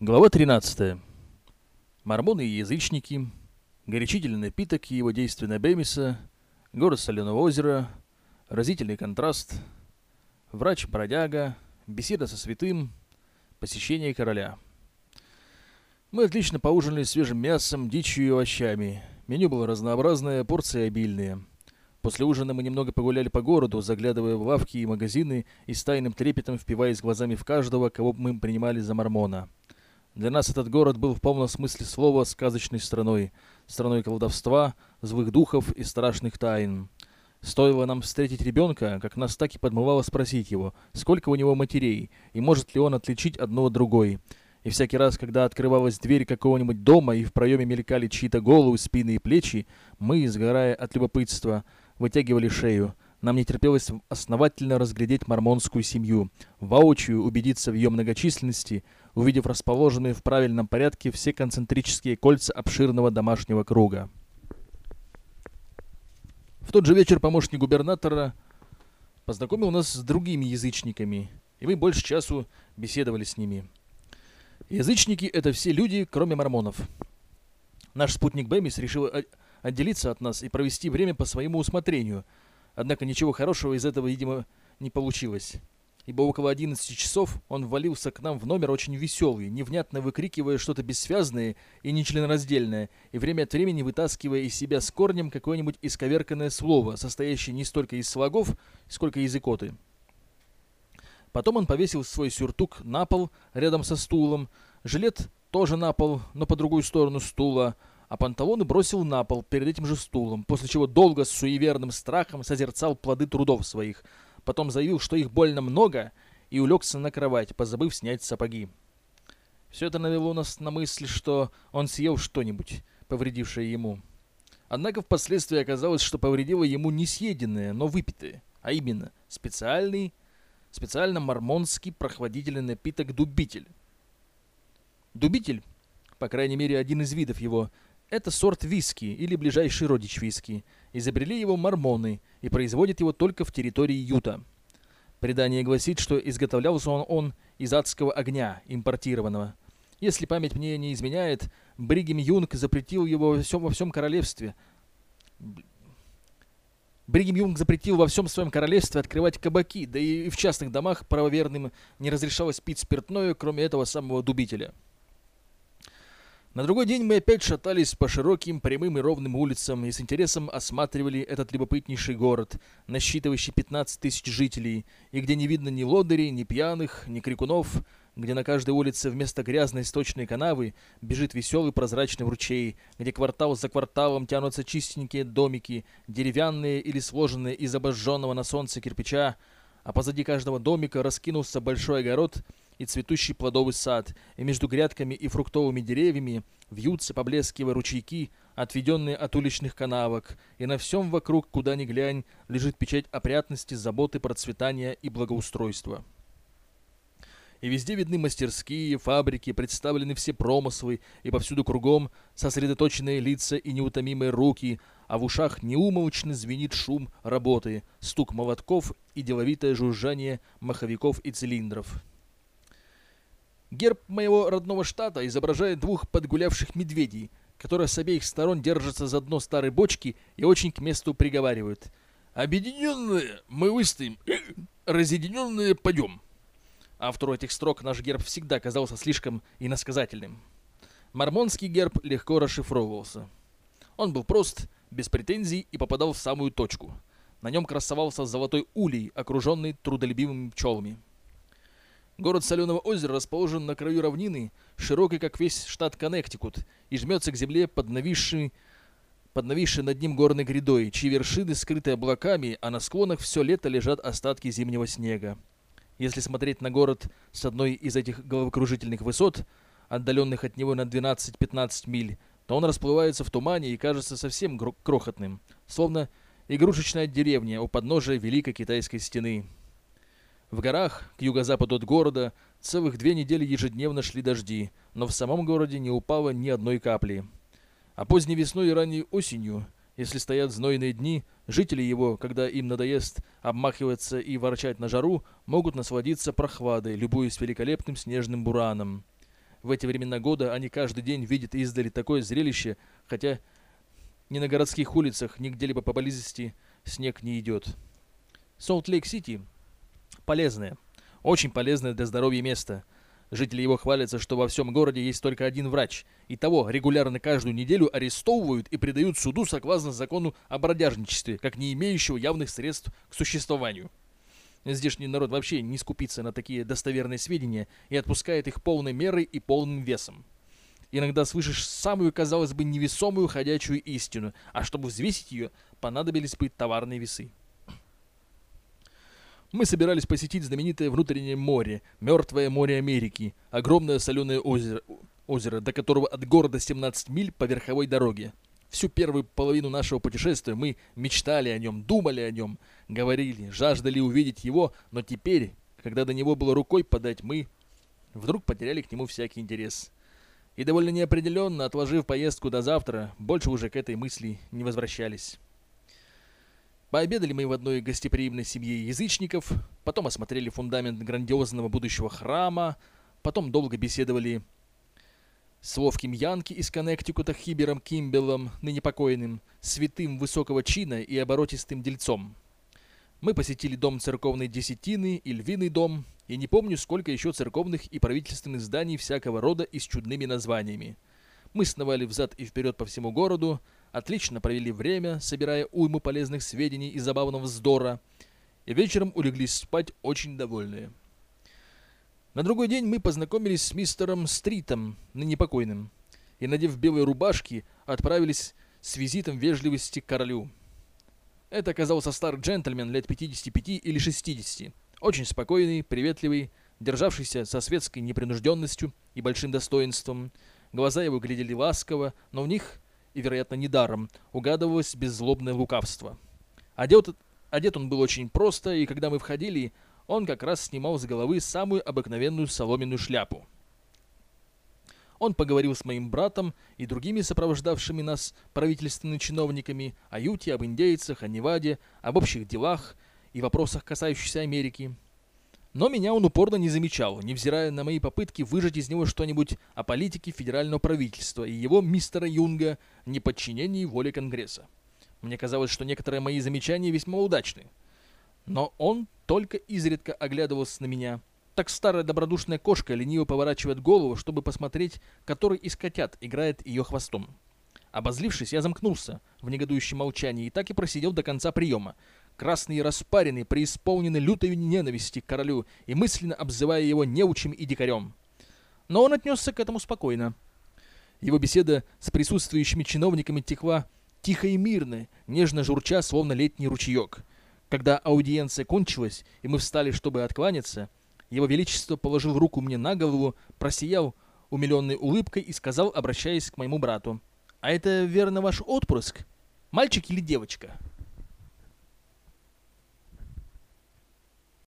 Глава 13. Мормоны и язычники, горячительный напиток и его действие на Бемиса, город Соленого озера, разительный контраст, врач-бродяга, беседа со святым, посещение короля. Мы отлично поужинали свежим мясом, дичью и овощами. Меню было разнообразное, порции обильные. После ужина мы немного погуляли по городу, заглядывая в лавки и магазины и с тайным трепетом впиваясь глазами в каждого, кого мы принимали за мормона. Для нас этот город был в полном смысле слова сказочной страной, страной колдовства, злых духов и страшных тайн. Стоило нам встретить ребенка, как нас так и подмывало спросить его, сколько у него матерей, и может ли он отличить одну от другой. И всякий раз, когда открывалась дверь какого-нибудь дома и в проеме мелькали чьи-то головы, спины и плечи, мы, сгорая от любопытства, вытягивали шею. Нам не терпелось основательно разглядеть мормонскую семью, воочию убедиться в ее многочисленности, увидев расположенные в правильном порядке все концентрические кольца обширного домашнего круга. В тот же вечер помощник губернатора познакомил нас с другими язычниками, и мы больше часу беседовали с ними. Язычники — это все люди, кроме мормонов. Наш спутник Бэмис решил отделиться от нас и провести время по своему усмотрению. Однако ничего хорошего из этого, видимо, не получилось. Ибо около 11 часов он ввалился к нам в номер очень веселый, невнятно выкрикивая что-то бессвязное и нечленораздельное, и время от времени вытаскивая из себя с корнем какое-нибудь исковерканное слово, состоящее не столько из слогов, сколько из икоты. Потом он повесил свой сюртук на пол рядом со стулом, жилет тоже на пол, но по другую сторону стула, а панталоны бросил на пол перед этим же стулом, после чего долго с суеверным страхом созерцал плоды трудов своих. Потом заявил, что их больно много, и улегся на кровать, позабыв снять сапоги. Все это навело нас на мысль, что он съел что-нибудь, повредившее ему. Однако впоследствии оказалось, что повредило ему не съеденное, но выпитое, а именно специальный, специально мормонский прохладительный напиток «Дубитель». Дубитель, по крайней мере один из видов его, это сорт виски или ближайший родич виски. Изобрели его мормоны и производят его только в территории Юта. Предание гласит, что изготовлялся он, он из адского огня, импортированного. Если память мне не изменяет, Бригем Юнг запретил его во всем, во всем королевстве. Бригем Юнг запретил во всем своем королевстве открывать кабаки, да и в частных домах правоверным не разрешалось пить спиртное, кроме этого самого дубителя. На другой день мы опять шатались по широким, прямым и ровным улицам и с интересом осматривали этот любопытнейший город, насчитывающий 15 тысяч жителей, и где не видно ни лодырей, ни пьяных, ни крикунов, где на каждой улице вместо грязной сточной канавы бежит веселый прозрачный ручей, где квартал за кварталом тянутся чистенькие домики, деревянные или сложенные из обожженного на солнце кирпича, а позади каждого домика раскинулся большой огород – и цветущий плодовый сад, и между грядками и фруктовыми деревьями вьются, поблескивая ручейки, отведенные от уличных канавок, и на всем вокруг, куда ни глянь, лежит печать опрятности, заботы, процветания и благоустройства. И везде видны мастерские, фабрики, представлены все промыслы, и повсюду кругом сосредоточенные лица и неутомимые руки, а в ушах неумолчно звенит шум работы, стук молотков и деловитое жужжание маховиков и цилиндров. Герб моего родного штата изображает двух подгулявших медведей, которые с обеих сторон держатся за дно старой бочки и очень к месту приговаривают. «Объединенные мы выстоим, разъединенные пойдем». Автору этих строк наш герб всегда казался слишком иносказательным. Мормонский герб легко расшифровывался. Он был прост, без претензий и попадал в самую точку. На нем красовался золотой улей, окруженный трудолюбивыми пчелами. Город Соленого озера расположен на краю равнины, широкой, как весь штат Коннектикут, и жмется к земле под нависшей, под нависшей над ним горной грядой, чьи вершины скрыты облаками, а на склонах все лето лежат остатки зимнего снега. Если смотреть на город с одной из этих головокружительных высот, отдаленных от него на 12-15 миль, то он расплывается в тумане и кажется совсем крохотным, словно игрушечная деревня у подножия Великой Китайской стены. В горах, к юго-западу от города, целых две недели ежедневно шли дожди, но в самом городе не упало ни одной капли. А поздней весной и ранней осенью, если стоят знойные дни, жители его, когда им надоест обмахиваться и ворчать на жару, могут насладиться прохладой, любуясь великолепным снежным бураном. в эти времена года они каждый день видят издали такое зрелище, хотя ни на городских улицах, ни где-либо поблизости снег не идет. Солт-Лейк-Сити полезное, очень полезное для здоровья место. Жители его хвалятся, что во всем городе есть только один врач, и того регулярно каждую неделю арестовывают и предают суду согласно закону о бродяжничестве, как не имеющего явных средств к существованию. Здешний народ вообще не скупится на такие достоверные сведения и отпускает их полной мерой и полным весом. Иногда слышишь самую, казалось бы, невесомую ходячую истину, а чтобы взвесить ее, понадобились бы товарные весы. Мы собирались посетить знаменитое внутреннее море, Мертвое море Америки, огромное соленое озеро, озеро, до которого от города 17 миль по верховой дороге. Всю первую половину нашего путешествия мы мечтали о нем, думали о нем, говорили, жаждали увидеть его, но теперь, когда до него было рукой подать, мы вдруг потеряли к нему всякий интерес. И довольно неопределенно, отложив поездку до завтра, больше уже к этой мысли не возвращались. Пообедали мы в одной гостеприимной семье язычников, потом осмотрели фундамент грандиозного будущего храма, потом долго беседовали с ловким Янки из Коннектикута Хибером Кимбеллом, ныне покойным, святым высокого чина и оборотистым дельцом. Мы посетили дом церковной десятины и львиный дом, и не помню, сколько еще церковных и правительственных зданий всякого рода и с чудными названиями. Мы сновали взад и вперед по всему городу, отлично провели время, собирая уйму полезных сведений и забавного вздора, и вечером улеглись спать очень довольные. На другой день мы познакомились с мистером Стритом, ныне покойным, и, надев белые рубашки, отправились с визитом вежливости к королю. Это оказался старый джентльмен лет 55 или 60, очень спокойный, приветливый, державшийся со светской непринужденностью и большим достоинством. Глаза его глядели ласково, но в них и, вероятно, недаром, угадывалось беззлобное лукавство. Одет, одет он был очень просто, и когда мы входили, он как раз снимал с головы самую обыкновенную соломенную шляпу. Он поговорил с моим братом и другими сопровождавшими нас правительственными чиновниками о Юте, об индейцах, о Неваде, об общих делах и вопросах, касающихся Америки. Но меня он упорно не замечал, невзирая на мои попытки выжать из него что-нибудь о политике федерального правительства и его мистера Юнга неподчинении воле Конгресса. Мне казалось, что некоторые мои замечания весьма удачны. Но он только изредка оглядывался на меня. Так старая добродушная кошка лениво поворачивает голову, чтобы посмотреть, который из котят играет ее хвостом. Обозлившись, я замкнулся в негодующем молчании и так и просидел до конца приема, красный и распаренный, преисполненный лютой ненависти к королю и мысленно обзывая его неучим и дикарем. Но он отнесся к этому спокойно. Его беседа с присутствующими чиновниками текла тихо и мирно, нежно журча, словно летний ручеек. Когда аудиенция кончилась, и мы встали, чтобы откланяться, его Величество положил руку мне на голову, просиял умиленной улыбкой и сказал, обращаясь к моему брату, «А это, верно, ваш отпрыск? Мальчик или девочка?»